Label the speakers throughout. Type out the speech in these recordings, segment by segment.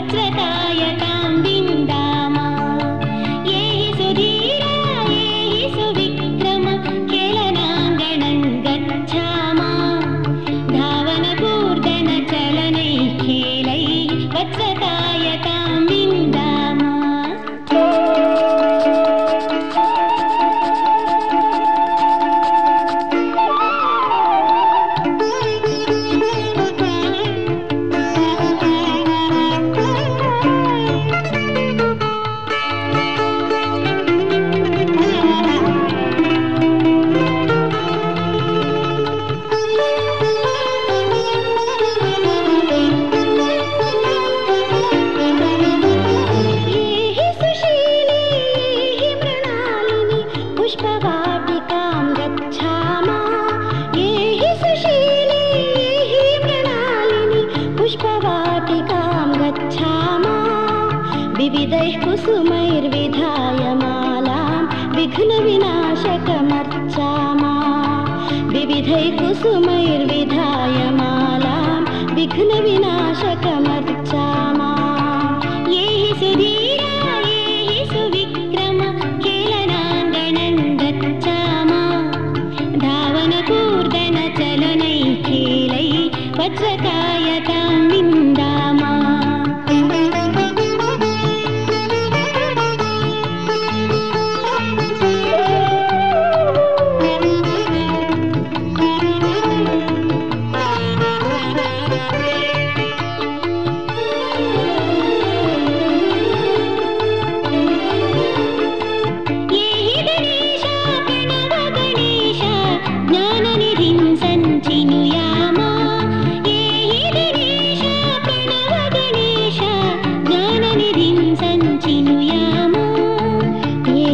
Speaker 1: भद्रता विविधैः कुसुमैर्विधाय मालां विघ्नविनाशकमर्चामा विविधैः कुसुमैर्विधाय मालां विघ्नविना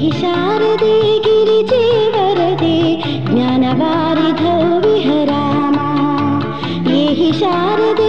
Speaker 1: देहि शारदे गिरिजे वरदे ज्ञानवारिधौ विहरामा ये ही शारदे